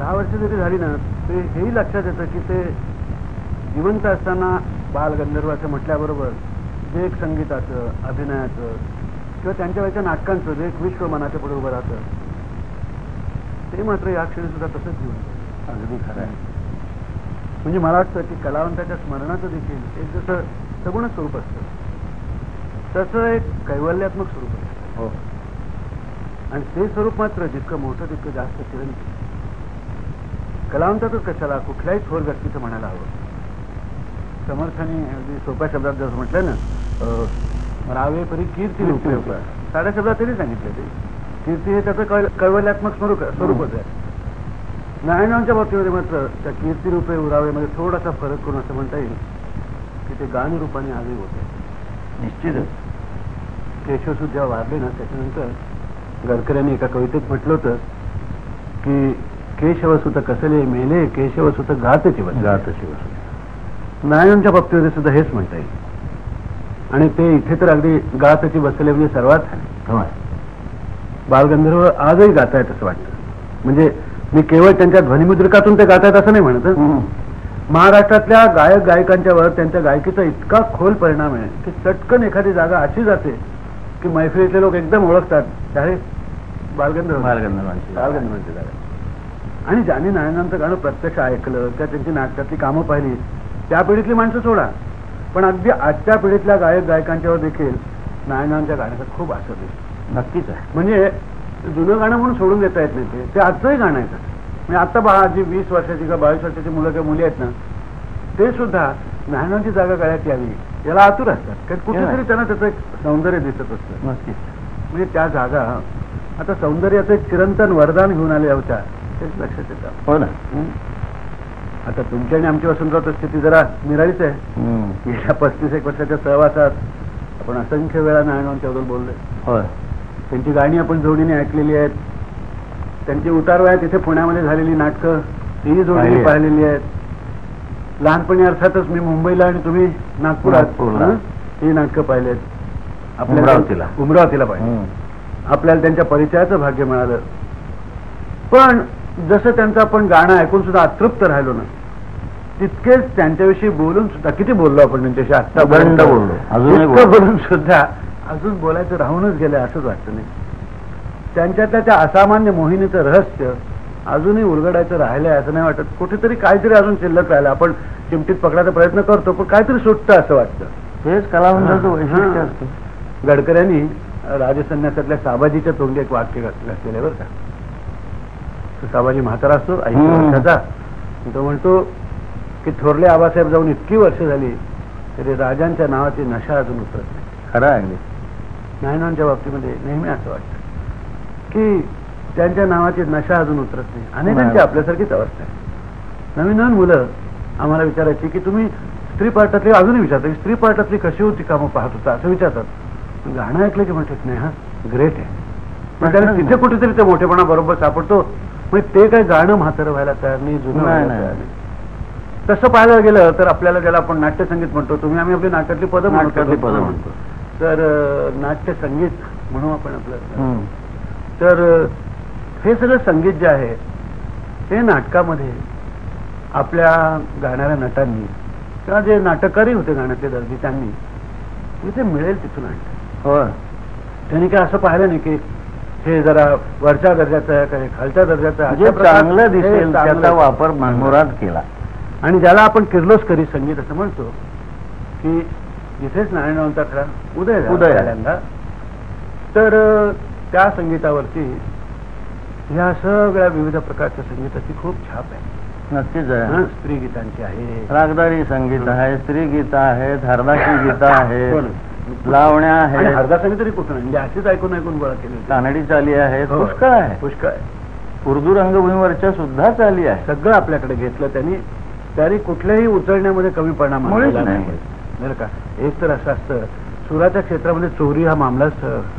दहा वर्ष जरी झाली ना ते हेही लक्षात येतं की ते जिवंत असताना बालगंधर्व असं म्हटल्याबरोबर जे एक संगीताचं अभिनयाचं किंवा त्यांच्या वेळच्या नाटकांचं जे एक विश्व मनाच्या पुढे उभं राहतं ते मात्र या क्षणी सुद्धा तसंच जिवंत. अगदी खरं आहे. म्हणजे मला वाटतं की कलावंताच्या स्मरणाचं देखील एक जसं सगुण स्वरूप असतं तसं एक कैवल्यात्मक स्वरूप असतं. हो. आणि ते स्वरूप मात्र जितकं मोठं तितकं जास्त चिरंजीव. कलावंतातच कशाला? कुठल्याही थोर व्यक्तीचं म्हणायला हवं. समर्थाने अगदी सोप्या शब्दात जसं म्हटलं ना रावे परी कीर्ती उपयोग साध्या शब्दात तरी सांगितलं ते. कीर्ती हे त्याचं कैवल्यात्मक स्वरूप स्वरूपच आहे. नारायणांच्या बाबतीमध्ये मात्र त्या कीर्तिरूपे उरावेमध्ये थोडासा फरक करून असं म्हणता येईल की ते गानरूपाने आजही होते निश्चितच. केशवसूत जेव्हा वारले ना त्याच्यानंतर गडकऱ्यांनी एका कवितेत म्हटलं होतं की केशवसुत कसले मेले केशवसुत गातची बस गात शिवस नारायणांच्या बाबतीमध्ये सुद्धा हेच म्हणता येईल. आणि ते इथे तर अगदी गातची बसले म्हणजे सर्वात बालगंधर्व आजही गातायत असं वाटतं. म्हणजे मी केवळ त्यांच्या ध्वनिमुद्रिकातून ते गातायत असं नाही म्हणत. महाराष्ट्रातल्या गायक गायकांच्यावर त्यांच्या गायकीचा इतका खोल परिणाम आहे की चटकन एखादी जागा अशी जाते की मैफिलीतले लोक एकदम ओळखतात. त्याहे बालगंधर्व. बालगंधर्वांची. बालगंधर्वांची जागा. आणि ज्याने नारायणांचं गाणं प्रत्यक्ष ऐकलं त्या त्यांची नाटकातली कामं पाहिली त्या पिढीतली माणसं सोडा. पण अगदी आजच्या पिढीतल्या गायक गायकांच्यावर देखील नारायणांच्या गाण्याचा खूप असर दिसतो. नक्कीच आहे. म्हणजे जुनं गाणं म्हणून सोडून देता येत नाही ते. आजचंही गाणं आहे म्हणजे आता पहा जी वीस वर्षाची किंवा बावीस वर्षाची मुलं किंवा मुली आहेत ना ते सुद्धा नारायणांची जागा गळ्यात यावी. याला आतुर असतात. कारण कुठेतरी त्यांना त्याचं एक सौंदर्य दिसत असतं. नक्कीच. म्हणजे त्या जागा आता सौंदर्याचं एक चिरंतन वरदान घेऊन आले होत्या तेच लक्षात येतं हो ना? आता तुमची आणि आमची वसंतराव स्थिती जरा निराळीच आहे. गेल्या पस्तीस एक वर्षाच्या सहवासात आपण असंख्य वेळा नारायणांच्याबद्दल बोललोय होय त्यांची गाणी आपण जोडीने ऐकलेली आहेत त्यांची उतारवयात तिथे पुण्यामध्ये झालेली नाटकं तीही जोडीने पाहिली आहेत. पाहिलेली आहेत लहानपणी अर्थातच मी मुंबईला आणि तुम्ही नागपुरात. हं? नाटकं पाहिलेत अमरावतीला. उमरावतीला पाहिजे. आपल्याला त्यांच्या परिचयाचं भाग्य मिळालं पण जसं त्यांचं आपण गाणं ऐकून सुद्धा अतृप्त राहिलो ना तितकेच त्यांच्याविषयी बोलून सुद्धा किती बोललो आपण त्यांच्याशी? आता दंड बोललो. बोलून सुद्धा अजून बोलायचं राहूनच गेलं असंच वाटतं नाही. त्यांच्यातल्या त्या असामान्य मोहिनीचं रहस्य अजूनही उलगडायचं राहिलंय असं नाही वाटत. कुठेतरी काहीतरी अजून शिल्लक राहिलं. आपण चिमटीत पकडायचा प्रयत्न करतो पण काहीतरी सुटतं असं वाटतं. हेच कलावंताचं वैशिष्ट्य. असतं. गडकऱ्यांनी राजसन्यासातल्या साबाजीच्या तोंडी एक वाक्य घात- घातलेलं आहे बरं का. साबाजी म्हातारा असतो ऐंशी. वर्षाचा. तो म्हणतो की थोरले आबासाहेब जाऊन इतकी वर्ष झाली तरी राजांच्या नावाची नशा अजून उतरत नाही. खरं आहे नायनांच्या बाबतीमध्ये नेहमी असं वाटतं की त्यांच्या नावाची नशा अजून उतरत नाही. अनेकांची. आपल्यासारखीच अवस्था आहे. नवीन नवीन मुलं आम्हाला विचारायची की तुम्ही स्त्री पार्टातली अजूनही विचारता की स्त्री पार्टातली कशी होती कामं पाहत होता असं विचारतात. गाणं ऐकलं की म्हणतात नाही हा ग्रेट आहे तिथे कुठेतरी ते मोठेपणा बरोबर सापडतो. म्हणजे ते काय गाणं म्हातारं व्हायला तयार नाही जुनं नाही, व्हायला नाही. तयार नाही तसं पाहायला गेलं तर आपल्याला ज्याला आपण नाट्यसंगीत म्हणतो तुम्ही आम्ही आपली नाटकातली पदं नाटकातली म्हणतो पदं म्हणतो. तर अं, नाट्य संगीत म्हणू आपण आपलं. तर हे सगळं संगीत जे आहे हे नाटकामध्ये आपल्या गाणाऱ्या नटांनी किंवा जे नाटककारी होते गाण्यातले दर्दी त्यांनी इथे मिळेल तिथून आणलं होय त्यांनी काय असं पाहिलं नाही की हे जरा वरच्या दर्जाचं आहे का हे खालच्या दर्जाचं आहे? जे अशा प्रकार- चांगलं हे दिसेल चांगलं त्याचा वापर मनमुराद केला. आणि ज्याला आपण किर्लोस्करी संगीत असं म्हणतो की इथेच नारायणवंता खरा उदय झाला उदय. पहिल्यांदा तर अं, त्या संगीतावरती ह्या सगळ्या विविध प्रकारच्या संगीताची खूप छाप आहे. नक्कीच हं, आहे स्त्री गीतांची आहे. रागदारी संगीत आहे स्त्री गीत आहेत हरदाची गीत हो आहे ना. लावण्या आहेत. हरदासाने तरी कुठं नाही. म्हणजे अशीच ऐकून ऐकून गोळा केली. कानडी चाली आहेत. हो. पुष्कळ आहे. पुष्कळ आहे. उर्दू रंगभूमीवरच्या सुद्धा चाली आहे सगळं आपल्याकडे घेतलं त्यांनी. त्यांनी कुठल्याही उचलण्यामध्ये कमी परिणाम बरं का? एक तर असं असतं सुराच्या क्षेत्रामध्ये चोरी हा मामलाच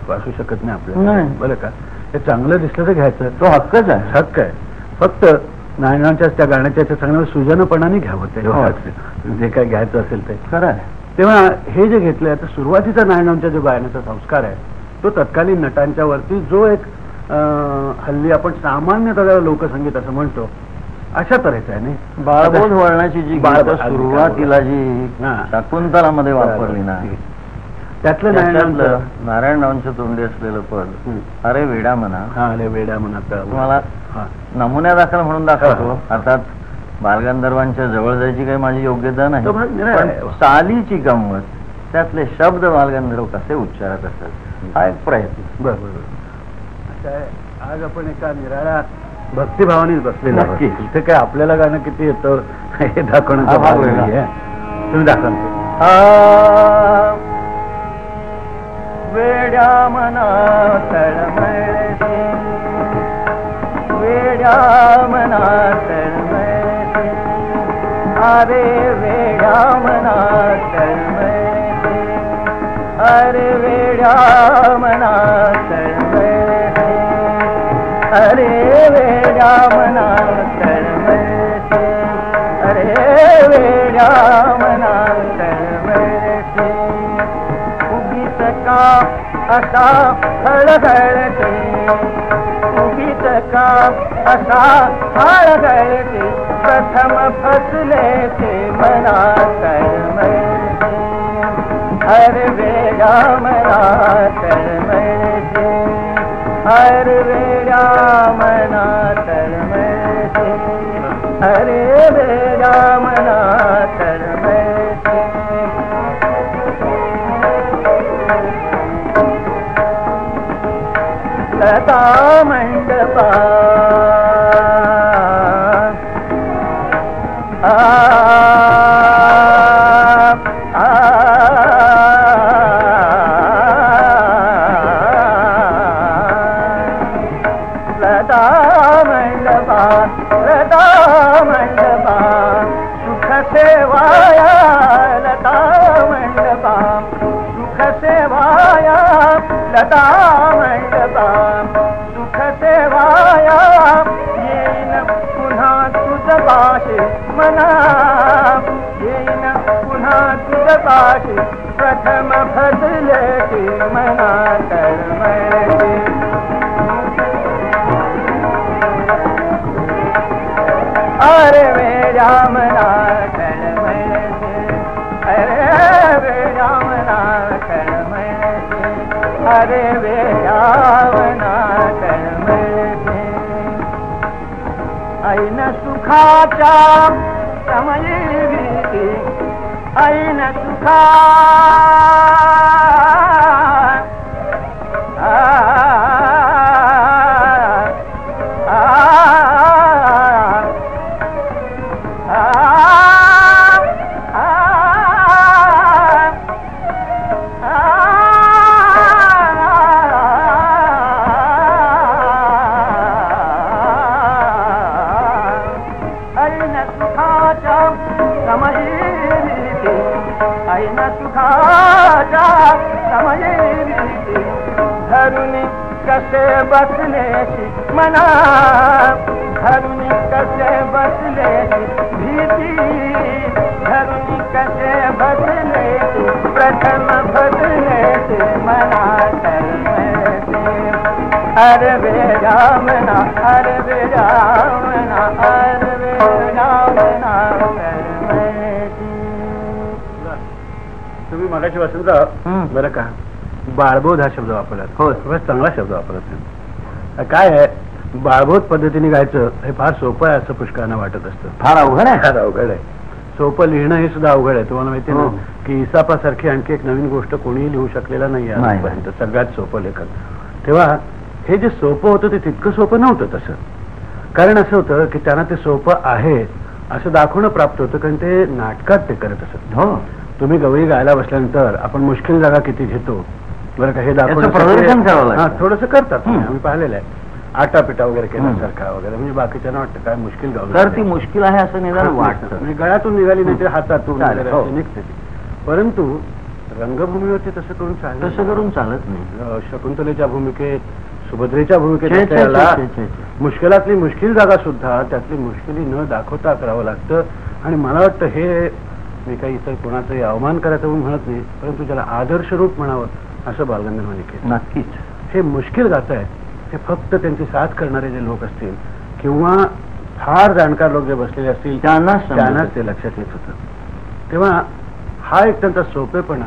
असू शकत नाही आपल्याला. बरं का? हे चांगलं दिसलं तर घ्यायचं. तो हक्कच आहे. हक्क आहे. फक्त नायनांच्या त्या गाण्याच्या चांगल्या सुजनपणाने घ्यावं ते. हो. जे काय घ्यायचं असेल ते. खरं आहे. तेव्हा हे जे घेतलंय आता सुरुवातीचा नायनांचा जो गायनाचा संस्कार आहे तो तत्कालीन नटांच्या वरती जो एक हल्ली आपण सामान्य त्याला लोकसंगीत असं म्हणतो अशा तऱ्हेचं आहे नाही? बाळबोध वळणाची जी सुरुवातीला जी. शाकुंतलामध्ये वापरली ना त्यातलं नाही नारायणरावांच्या तोंडी असलेलं पद अरे वेडा म्हणा. हा अरे वेड्या म्हणत तुम्हाला हा. नमुन्यादाखल म्हणून दाखवतो. अर्थात बालगंधर्वांच्या जवळ जायची काही माझी योग्यता नाही तो भाग निराळा पण आहे. चालीची गंमत त्यातले शब्द बालगंधर्व कसे उच्चारत असतात हा एक प्रयत्न बर बर आज आपण एका निराळ्या भक्तिभावानेच बसलेलो. नक्कीच. इथे काय आपल्याला गाणं किती येतं हे दाखवण्याचा हा भाग भाग वेगळा. नाहीये. तुम्ही दाखवा आ, वेड्या मना तळमळते वेड्या मना तळमळते अरे वेड्या मना तळमळते अरे वेड्या मना तळमळते अरे वेड्या मना तळमळते अरे वेड्या मना तळमळते उगीच का असा हळहळते उगीच का असा हळहळते प्रथम फसले ते मना कर्म हर वेड्या मना कर्म हर वेड्या मना कर्म अरे वेड्या मना कर्म लता मंडपा ڪرم ار وي رام ڪرم هري وي رام ڪرم هري وي رام نه ڪرمي ۽ نه سکاچا سمي اکا कसे बसलेची मना धरून कसे बसलेची भीती धरून कसे बसलेची प्रथम बसलेची मना अरे वे रामना अरे वे रामना अरे वे रामना तुम्ही मगाशी वसंतराव हं. बरं का. बाळबोध हा शब्द वापरला. होय. खूपच चांगला शब्द वापरत काय आहे? बाळबोध पद्धतीने गायचं हे फार सोपं आहे असं पुष्कळांना वाटत असतं. फार अवघड आहे? फार अवघड आहे. सोपं लिहिणं हे सुद्धा अवघड आहे. तुम्हाला माहिती आहे हो. ना की इसापासारखी आणखी एक नवीन गोष्ट कोणीही लिहू शकलेला नाही. आजपर्यंत. सगळ्यात सोपं लेखन. तेव्हा हे जे सोपं होतं ते तितकं सोपं नव्हतं तसं. कारण असं होतं की त्यांना ते सोपं आहे असं दाखवणं प्राप्त होतं कारण ते नाटकात ते करत असत. हो. तुम्ही गवळी गायला बसल्यानंतर आपण मुश्किल जागा किती घेतो बरं का हे याचं प्रदर्शन करावं लागतं. थोडस करतात. आम्ही पाहिलेलं आहे. आटापिटा वगैरे केल्यासारखा वगैरे म्हणजे बाकीच्यांना वाटतं काय मुश्किल गाव तर ती मुश्किल आहे असं निदान वाटतं. म्हणजे गळ्यातून निघाली नाही तर हातातून हो. निघते परंतु रंगभूमीवरती तसं करून चालत तसं करून चालत नाही. शकुंतलेच्या भूमिकेत सुभद्रेच्या भूमिकेत. मुश्किलातली मुश्किल जागा सुद्धा त्यातली मुश्किली न दाखवता करावं लागतं. आणि मला वाटतं हे मी काही इतर कोणाचाही अवमान करायचं म्हणून म्हणत नाही परंतु ज्याला आदर्श रूप म्हणावं असं बालगंधर्वांनी केलं. नक्कीच. हे मुश्किल गात आहे हे फक्त त्यांची साथ करणारे जे लोक असतील किंवा फार जाणकार लोक जे बसलेले असतील त्यांनाच समजत. त्यांनाच ते लक्षात येत होतं. तेव्हा हा एक त्यांचा सोपेपणा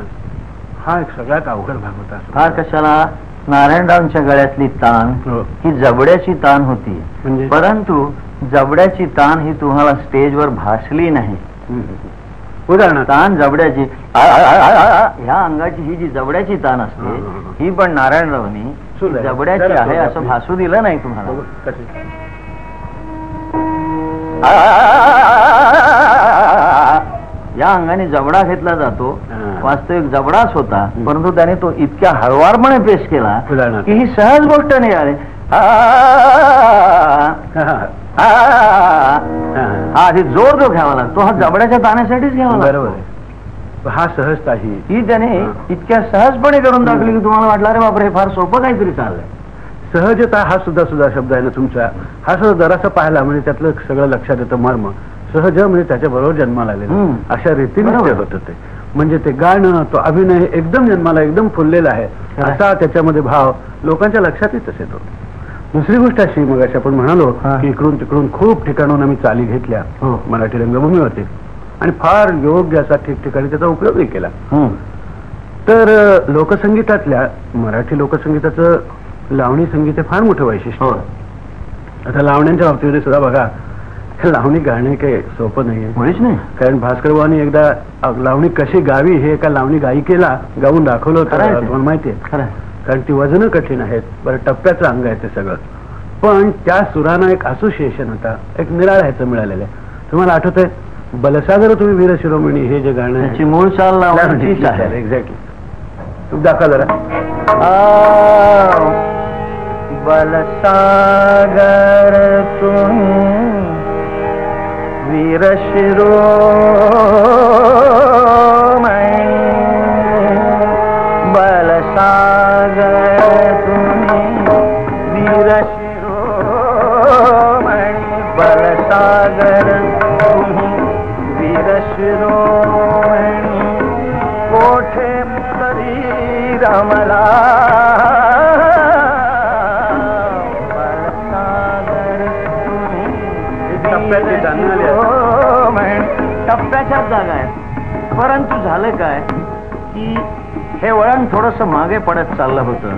हा एक सगळ्यात अवघड भाग होता फार कशाला? नारायणरावांच्या गळ्यातली ताण हो. ही जबड्याची ताण होती. म्हणजे? परंतु जबड्याची ताण ही तुम्हाला स्टेजवर भासली नाही. उदाहरणार्थ ताण जबड्याची ह्या अंगाची ही जी जबड्याची ताण हा, असते हा, हा. ही पण नारायणरावनी. जबड्याची आहे. असं भासू दिलं नाही तुम्हाला या अंगाने जबडा घेतला जातो हा. वास्तविक जबडाच होता. परंतु त्याने तो इतक्या हळवारपणे पेश केला. की ही सहज गोष्ट नाही आली हा, आधी जोर जो घ्यावा लागतो हा जबड्याच्या ताण्यासाठीच घ्यावा बरोबर लागतो आहे. हा सहजता ही. ही त्याने. इतक्या सहजपणे करून दाखवली की तुम्हाला वाटलं अरे बापरे हे फार सोपं काहीतरी चाललंय. सहजता हा सुद्धा सुद्धा शब्द आहे ना तुमचा. हा सुद्धा जरासा पाहिला म्हणजे त्यातलं सगळं लक्षात येतं मर्म. सहज म्हणजे त्याच्या बरोबर जन्माला आलेलं. हम्म. अशा रीतीने बरोबर. ते होत ते. म्हणजे ते गाणं तो अभिनय एकदम जन्माला एकदम फुललेला आहे. खरं. असा त्याच्यामध्ये भाव लोकांच्या लक्षात येतो दुसरी गोष्ट अशी मग अशी आपण म्हणालो हा. की इकडून तिकडून खूप ठिकाणून आम्ही चाली घेतल्या हो. मराठी रंगभूमीवरती आणि फार योग्य असा ठिकठिकाणी त्याचा उपयोगही केला हम्म. तर अ, लोकसंगीतातल्या मराठी लोकसंगीताचं लावणी संगीत हे फार मोठं वैशिष्ट्य हो. आता लावण्यांच्या बाबतीमध्ये सुद्धा बघा हे लावणी गाणे काही सोपं नाहीये मुळीच नाही कारण भास्कर बुवांनी एकदा अ, लावणी कशी गावी हे एका लावणी गायिकेला गाऊन दाखवलं होतं खरं आहे ते. तुम्हाला माहितीये खरं कारण ती वजनं कठीण आहेत. बरं टप्प्याचं अंग आहे ते सगळं. पण त्या सुरानं एक असोसिएशन होता. एक निराळ ह्याचं मिळालेलं आहे. तुम्हाला आठवत आहे बलसागर तुम्ही वीर शिरोमणी हे जे गाणं मूळ चाल एक्झॅक्टली तू दाखवा जरा. बलसागर तुम्ही वीर बलसागर बलसागर तुम्ही वीर शिरोमणी कोठे तरी रमला बलसागर तुम्ही टप्प्याची गाणी आली आहेत. शिरोमणी. टप्प्याच्याच जागा आहे परंतु झालं काय की हे वळण थोडस मागे पडत चाललं होतं.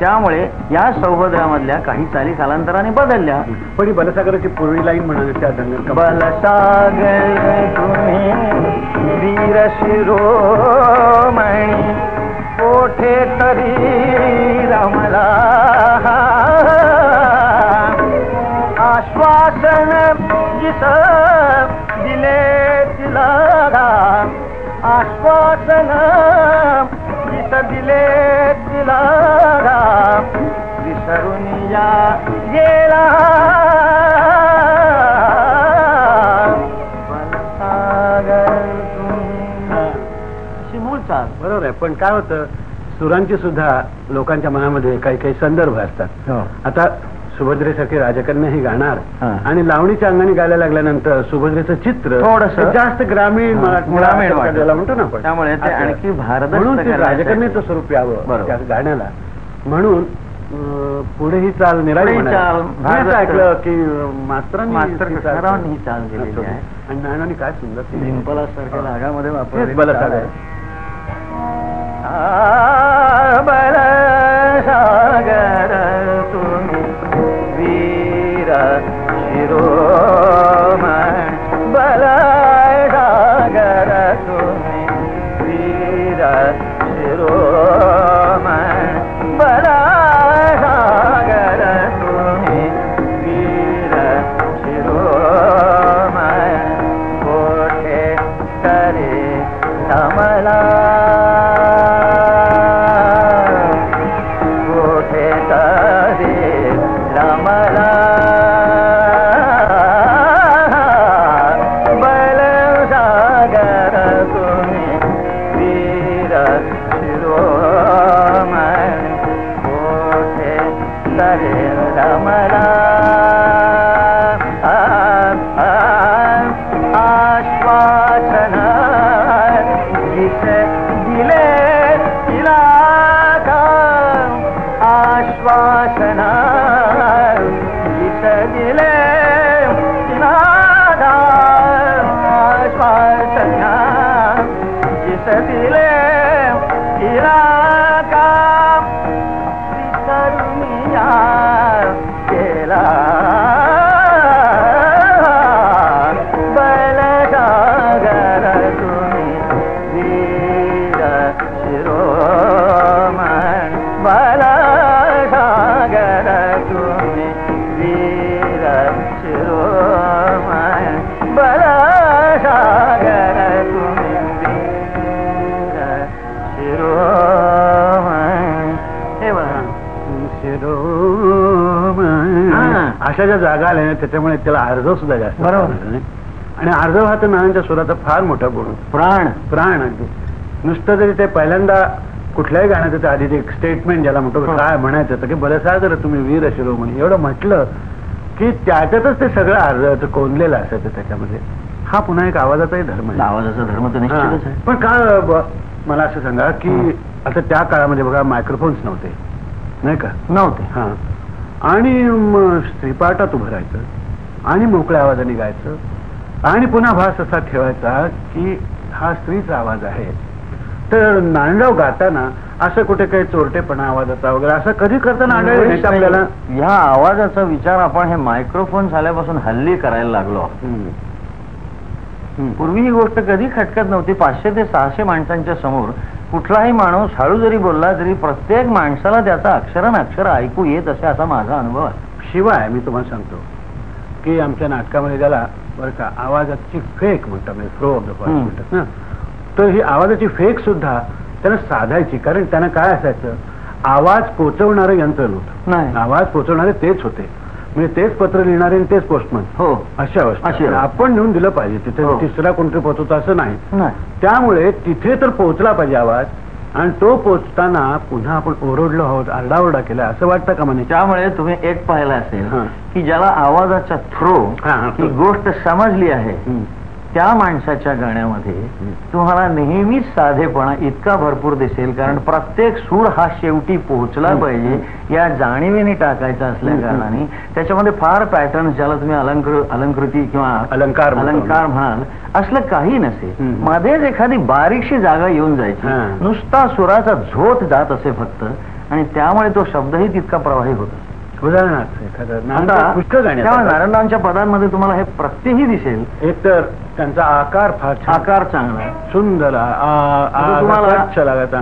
त्यामुळे या सौभद्रामधल्या काही चाली कालांतराने बदलल्या. पण ही बलसागराची पूर्वी लाईन म्हणाली त्या दंगल बलसागर तुम्ही वीर शिरोमणी कोठे तरी रमला आश्वासन जिस दिले तिला. आश्वासन जिस दिले तिला विसरून या गेला. अशी मूळ चाल. बरोबर आहे. पण काय होतं सुरांची सुद्धा लोकांच्या मनामध्ये काही काही संदर्भ असतात. आता सुभद्रेसारखी राजकन्या ही गाणार हा. आणि लावणीच्या अंगाने गायला लागल्यानंतर सुभद्रेचं चित्र थोडंसं. हे जास्त ग्रामीण हा, मराठी- ग्रामीण वाटतं. ज्याला म्हणतो ना आपण त्यामुळे ते असं. आणखी भारदस्त म्हणून ते करण्यासाठी. राजकन्याचं स्वरूप यावं बरोबर. त्या गाण्याला म्हणून अं, पुढे ही चाल निराळी पुढे ही म्हणाली. चाल मी भारदस्त. असं ऐकलं की अं, मास्तरांनी मास्तर ही चाल- कृष्णरावांनी ही चाल केलेली आहे. आणि नानांनी काय सुंदर केली. डिंपलासारख्या रागामध्ये तेच वापरलेली चाल आहे. तुम्ही वीर तुम्ही वीर तुम्ही हे बघा शिरोमणी. हा. अशा ज्या जागा आल्या ना त्याच्यामुळे त्याला अर्धव सुद्धा जास्त बरोबर. आणि अर्धव हा तर नानांच्या स्वराचा फार मोठा गुण. प्राण प्राण अगदी नुसतं जरी ते पहिल्यांदा कुठल्याही गाण्याचं ते आधी एक स्टेटमेंट ज्याला म्हणतो हो. काय म्हणायचं? की बरं जर तुम्ही वीर शिरोमणी एवढं म्हटलं की त्याच्यातच ते सगळं अर्धचं कोंदलेलं असायचं त्याच्यामध्ये. हा पुन्हा एक आवाजाचाही धर्म आहे. आवाजाचा धर्म तर निश्चितच हा. आहे पण का मला असं सांगा की आता त्या काळामध्ये बघा मायक्रोफोन्स नव्हते. नाही का? नव्हते. हा. आणि म, स्त्रीपाठात उभं राहायचं आणि मोकळ्या आवाजाने गायचं आणि पुन्हा भास असा ठेवायचा की हा स्त्रीचा आवाज आहे. तर नांडव गाताना असं कुठे काही चोरटेपणा आवाजाचा वगैरे असं कधी करताना आढळलं नाही का आपल्याला? ह्या आवाजाचा विचार आपण हे मायक्रोफोन झाल्यापासून हल्ली करायला लागलो. पूर्वी ही गोष्ट कधी खटकत नव्हती. पाचशे ते सहाशे माणसांच्या समोर कुठलाही माणूस हळू जरी बोलला तरी प्रत्येक माणसाला त्याचा अक्षरन अक्षर ऐकू येत असे असा माझा अनुभव आहे. शिवाय मी तुम्हाला सांगतो की आमच्या नाटकामध्ये त्याला बरं का आवाजाची फेक म्हणतात फ्लो ऑफ द. म्हणतात ना तर ही आवाजाची फेक सुद्धा त्यानं साधायची कारण त्यांना काय असायचं? आवाज पोचवणारं यंत्र नव्हतं. नाही. आवाज पोचवणारे तेच होते. म्हणजे तेच पत्र लिहिणारे आणि तेच पोस्टमन हो. अशी अवस्था. आपण नेऊन दिलं पाहिजे. तिथे हो. तिसरा कोणतरी पोचवतो असं नाही. नाही. त्यामुळे तिथे तर पोहोचला पाहिजे आवाज आणि तो पोचताना पुन्हा आपण ओरडलो आहोत आरडाओरडा केला असं वाटतं का म्हणे? त्यामुळे तुम्ही एक पाहिलं असेल. की ज्याला आवाजाचा थ्रो हा. गोष्ट समजली आहे. त्या माणसाच्या गाण्यामध्ये तुम्हाला नेहमीच साधेपणा इतका भरपूर दिसेल कारण प्रत्येक सूर हा शेवटी पोहोचला. पाहिजे या जाणीवेने टाकायचा असल्या. कारणाने त्याच्यामध्ये फार पॅटर्न ज्याला तुम्ही अलंकृ अलंकृती किंवा अलंकार. अलंकार म्हणाल असलं काही नसेल. मध्येच एखादी बारीकशी जागा येऊन जायची. नुसता सुराचा झोत जात असे फक्त आणि त्यामुळे तो शब्दही तितका प्रवाही होता उदाहरणार्थ एखादं पदांमध्ये तुम्हाला हे प्रत्येही दिसेल एक तर त्यांचा आकार फार आकार चांगला. सुंदर तुम्हाला.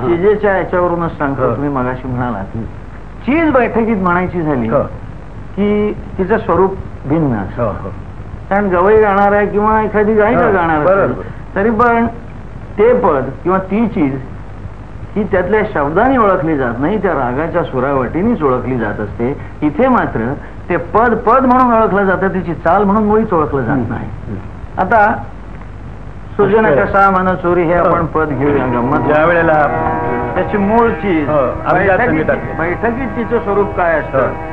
चिजेच्या याच्यावरूनच सांगतो हो. तुम्ही मगाशी म्हणालात चीज बैठकीत म्हणायची झाली हो, की तिचं स्वरूप भिन्न हो. कारण गवई गाणार आहे किंवा एखादी गायिका गाणार तरी पण ते पद किंवा ती चीज ही त्यातल्या शब्दाने ओळखली जात नाही त्या रागाच्या सुरावटीनेच ओळखली जात असते इथे मात्र ते पद पद म्हणून ओळखलं जातं तिची चाल म्हणून मुळीच ओळखलं जात. नाही आता सुजन. कसा मन चोरी हे आपण हो. पद घेऊया गंमत ज्या वेळेला त्याची मूळ चीज हो, बैठकीत तिचं स्वरूप काय हो. असतं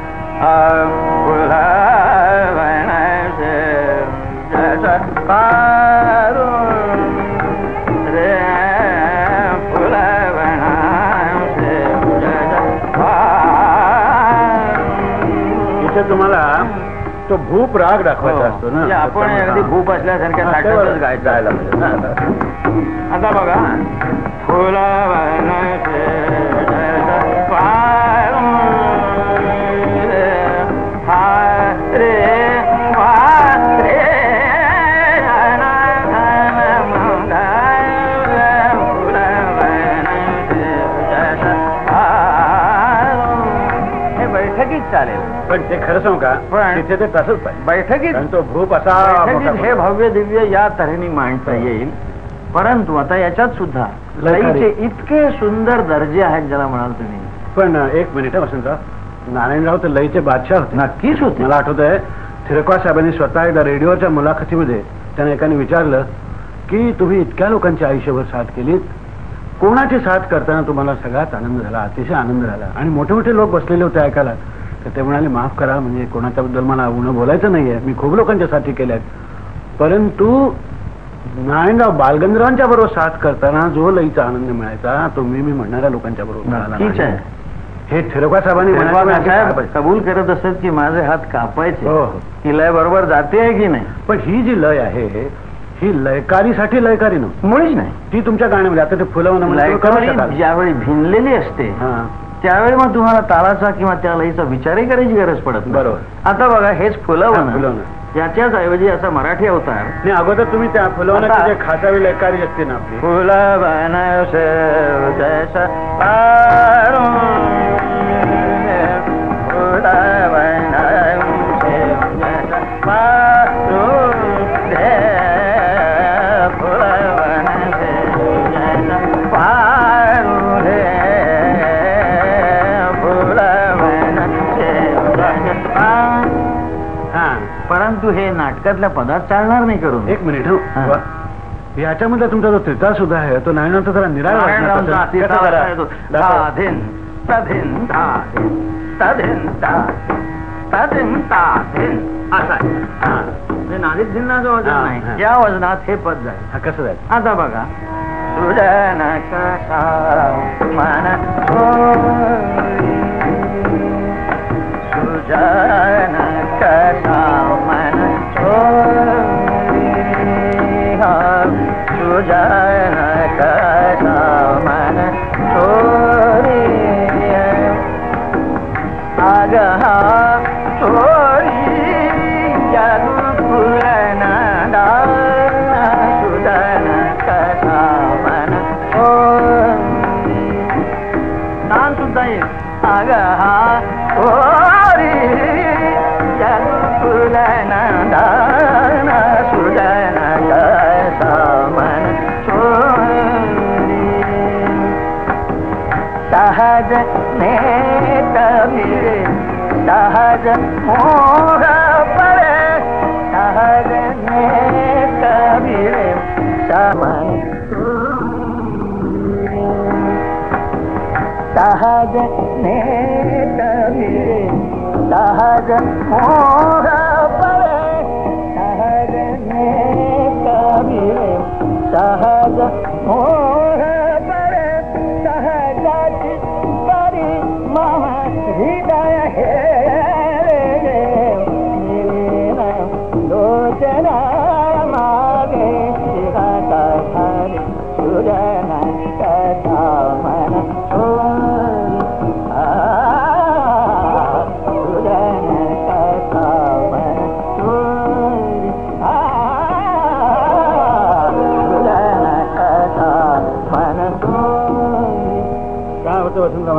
पारून रे तो भूप राग दाखवायचा हो. असतो ना म्हणजे आपण अगदी भूप असल्यासारख्या ते थाटातच बरं. गायचं. पाहिजे. हा. आता बघा फुला वनाचे चालेल. पण ते खरं सांगू का? पण- तिथे ते तसंच पाहिजे. बैठकीत तो भूप असा बैठकीत हे भव्य दिव्य या तऱ्हेने मांडता येईल. परंतु आता याच्यात सुद्धा. लयीचे इतके सुंदर दर्जे आहेत ज्याला म्हणाल तुम्ही. पण एक मिनिट वसंतराव. नारायणराव तर लईचे बादशाह होते. नक्कीच होते. मला आठवत आहे थिरकवा साहेबांनी स्वतः एकदा रेडिओच्या मुलाखतीमध्ये त्यांना एकाने विचारलं की तुम्ही इतक्या लोकांची आयुष्यभर साथ केलीत? कोणाची साथ करताना तुम्हाला सगळ्यात आनंद झाला? अतिशय आनंद झाला. आणि मोठे मोठे लोक बसलेले होते ऐकायला. तर ते म्हणाले माफ करा म्हणजे कोणाच्याबद्दल मला उन्हा बोलायचं नाहीये. मी खूप लोकांच्या साथी केल्यात. परंतु नारायणराव बालगंधर्वांच्या बरोबर साथ करताना जो लईचा आनंद मिळायचा तो मी मी म्हणणाऱ्या लोकांच्या बरोबर हे थिरकवा साहेबांनी कबूल करत असत की माझे हात कापायचे. हो, हो. लय बरोबर जाते आहे की नाही? पण ही जी लय आहे ही लयकारीसाठी लयकारी नव्हती. मुळीच नाही. ती तुमच्या गाण्यामध्ये आता ते फुलवणं ज्यावेळी भिनलेली असते. त्यावेळी मग तुम्हाला तालाचा किंवा त्या लईचा विचारही करायची गरज पडत. बरोबर. आता बघा हेच फुलवणं फुलवणं. याच्याच ऐवजी असा मराठी अवतार नाही अगोदर तुम्ही त्या फुलवण्याची खासावी लयकारी असते ना आपली परंतु हे नाटकातल्या पदात चालणार नाही करून एक मिनिट हो. वा. ह्याच्यामध्ये तुमचा जो त्रिता सुद्धा आहे तो नायनाचा जरा निराळ वाटणार नारायणरावचा तसा. अतिशय कसा जरा? येतो. दाखवा. ताधिन, ताधिन, ताधिन, ताधिन, ताधिन, ताधिन, ताधिन. असा आहे. हा. म्हणजे नादीत वजन हा, नाही. या वजनात हे पद जाईल हा कसं जायचं आता बघा कसा मन मन सुजन आग हा सहज नेत मिळे सहज मोह परे। सहज नेत मिळे समन। सहज नेत मिळे सहज मोह परे। सहज नेत मिळे सहज मोह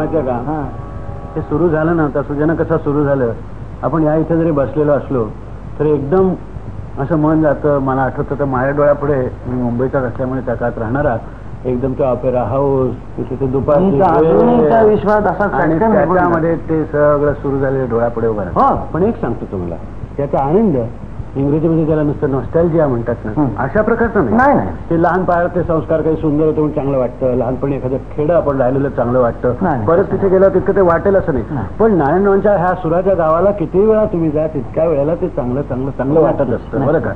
होतं वसंत माहितीये का हे सुरू झालं ना सुजन कसं सुरू झालं आपण या इथे जरी बसलेलो असलो तर एकदम असं मन जातं मला आठवतं तर माझ्या डोळ्यापुढे मी मुंबईचाच असल्यामुळे त्या काळात राहणारा एकदम तो ऑपेरा हाऊस तिथे अजूनही त्या विश्वात असा आणि त्याच्यामध्ये ते सगळं सुरू झालेलं डोळ्यापुढे उभं. हो. पण एक सांगतो तुम्हाला त्याचा आनंद इंग्रजीमध्ये त्याला नुसतं नॉस्टॅल्जिया म्हणतात ना हं. अशा प्रकारचं नाही, नाही. ते लहान पायात ते संस्कार काही सुंदर होते चांगलं वाटतं लहानपणी एखादं खेडं आपण राहिलेलं चांगलं वाटतं. परत तिथे गेलं तितकं ते वाटेल असं नाही. पण नारायणरावांच्या ह्या सुराच्या गावाला किती वेळा तुम्ही जा तितक्या वेळेला ते चांगलं चांगलं चांगलं वाटत असतं. बरं का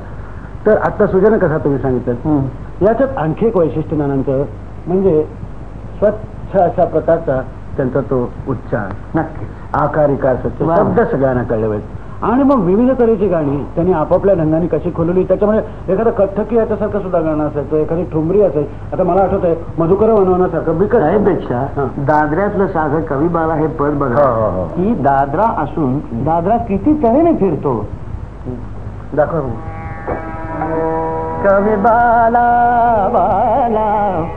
तर आता सुजन कसा तुम्ही सांगितलं. याच्यात आणखी एक वैशिष्ट्य नानांचं म्हणजे स्वच्छ अशा प्रकारचा त्यांचा तो उच्चार नक्की आकारिका सत्य वा. शब्द सगळ्यांना कळले पाहिजे आणि मग विविध तऱ्हेची गाणी. त्यांनी आपापल्या ढंगाने कशी खोलवली. त्याच्यामध्ये एखादं कथ्थकी याच्यासारखं सुद्धा गाणं असायचं एखादी ठुमरी असायची. आता मला आठवत आहे मधुकर वनवण्यासारखं बिकट. त्यापेक्षा हा. दादऱ्यातलं साधं कविबाला हे पद बघा. की दादरा असून दादरा किती तऱ्हेने फिरतो? दाखव. कवी बाला बाला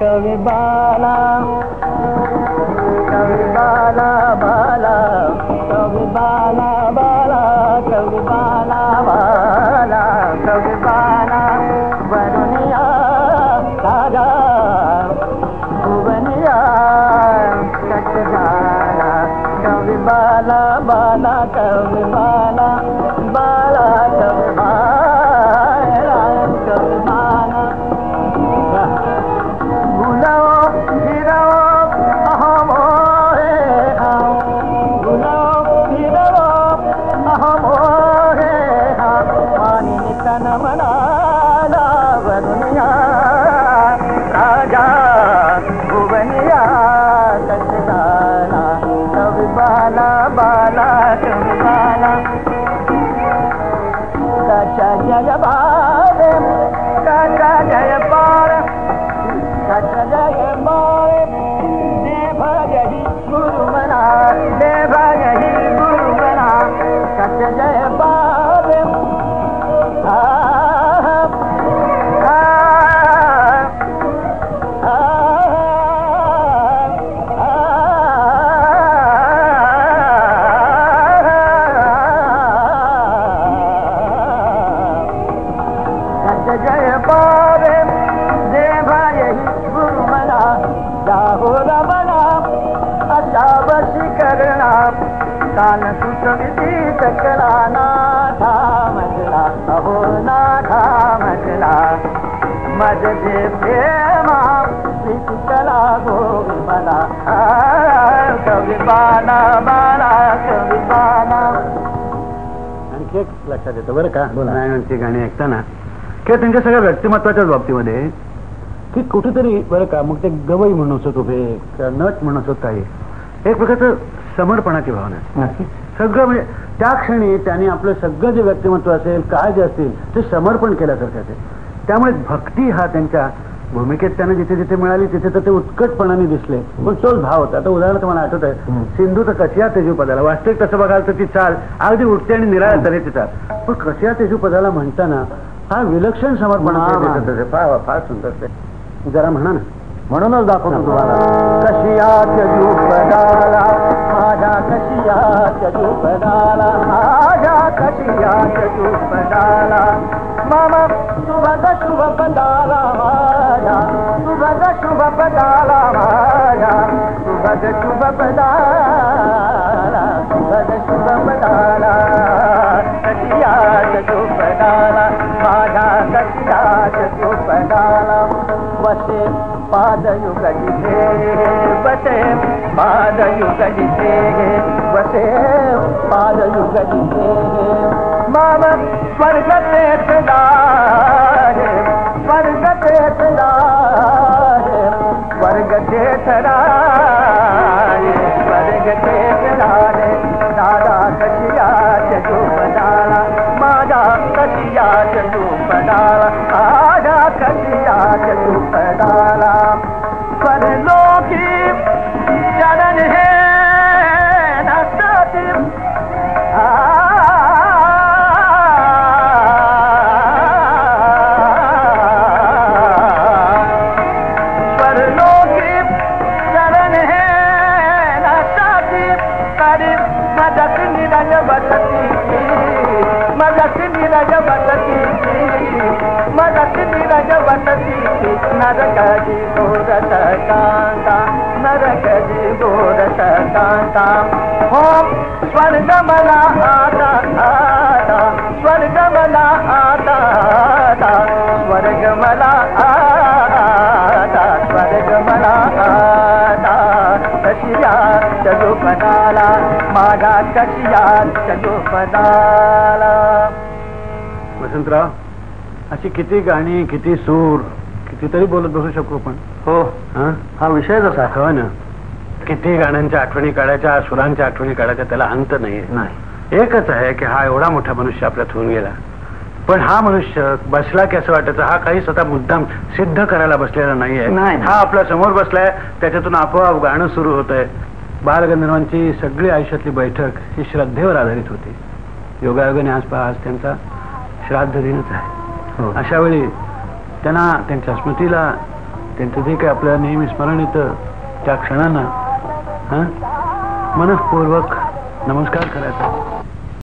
कवी बाला कवी बाला बाला कवी बाला बाला. कवी बाला बाला कवी बाला वरुनिया राजा भुवनिया कट झाला कवी बाला बाला आणखी एक लक्षात येतं बरं का? नारायणांची गाणी ऐकताना. किंवा त्यांच्या सगळ्या व्यक्तिमत्वाच्याच बाबतीमध्ये की कुठेतरी बरं का मग ते गवई म्हणून असत उभे किंवा नट म्हणून असत काही एक प्रकारचं समर्पणाची भावना आहे. सगळं म्हणजे त्या क्षणी त्यांनी आपलं सगळं जे व्यक्तिमत्व असेल काय जे असतील ते समर्पण केल्यासारखं असेल. त्यामुळे भक्ती हा त्यांच्या भूमिकेत त्यांना जिथे जिथे मिळाली तिथे तर ते उत्कटपणाने दिसले. पण तोच भाव होता. आता उदाहरण तुम्हाला आठवत आहे सिंधू तर कशिया तेजूपदाला वास्तविक तसं बघाल तर ती चाल अगदी उठते आणि निराळ्या तऱ्हेची चाल. पण कशिया तेजूपदाला म्हणताना हा विलक्षण समर्पण. फार फार सुंदर ते. जरा म्हणा ना. म्हणूनच दाखवतो तुम्हाला. माझ्या कशियात जुपडाला माझ्या कशियात जुपडाला सुब श शुभ बंदा न सुबु ब नाला माना सुब शुभ बदाण सुब शुभ बनाना कटिया त सुभाणा माना कटिया तु बदाना वसे पादयुगलिते वसे पादयुगलिते माम स्वर्गते सदारे स्वर्गते सदारे स्वर्गते सदारे स्वर्गते सदारे दादा कशिया चजू पडाला माझा कशिया चजू पडाला माझा कशिया चजू पडाला परलोकी नरकजी गोरस कांता नरकजी गोरस कांता हो, स्वर्ग मला आता आता स्वर्ग मला आता आता स्वर्ग मला आता स्वर्ग मला आता. कशिया चलो पदाला माझा कशिया चलो पदाला वसंतराव अशी किती गाणी किती सूर कितीतरी बोलत बसू शकू आपण. हो. हा? हा विषयच असा हो ना. किती गाण्यांच्या आठवणी काढायच्या सुरांच्या आठवणी काढायच्या त्याला अंत नाही नाही. एकच आहे की हा एवढा मोठा मनुष्य आपल्यात होऊन गेला. पण हा मनुष्य बसला की असं वाटायचं हा काही स्वतः मुद्दाम सिद्ध करायला बसलेला नाहीये. नाही. हा आपल्यासमोर बसलाय त्याच्यातून आपोआप गाणं सुरू होत आहे बालगंधर्वांची सगळी आयुष्यातली बैठक ही श्रद्धेवर आधारित होती. योगायोगाने आज पहा आज त्यांचा श्राद्ध दिनच आहे. अशा वेळी त्यांना त्यांच्या स्मृतीला त्यांचं जे काही आपल्याला नेहमी स्मरण येतं त्या क्षणांना हा? मनपूर्वक नमस्कार करायचा.